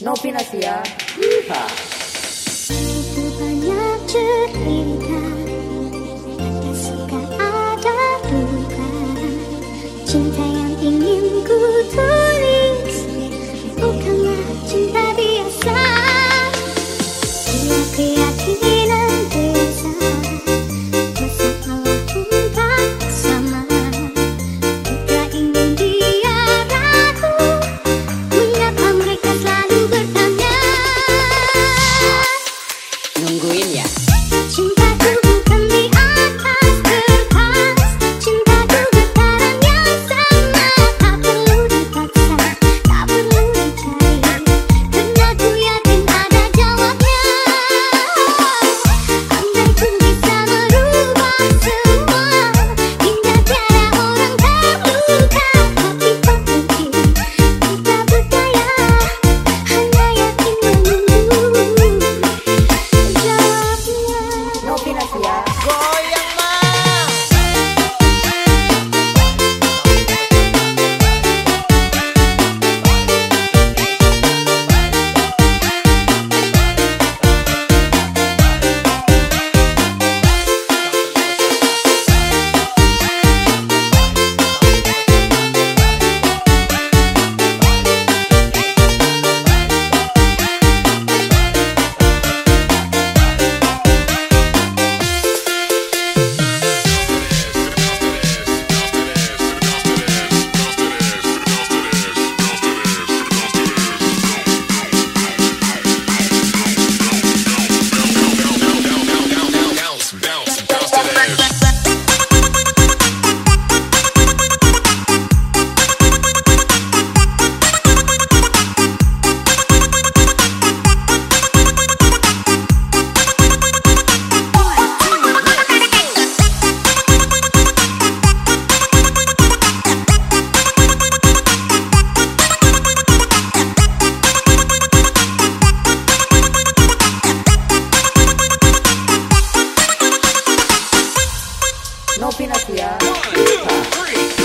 Novinasia. Yeehaw. Begitu banyak cerita Ada suka ada duka Cinta No pinatia. ¿eh? One, two, three.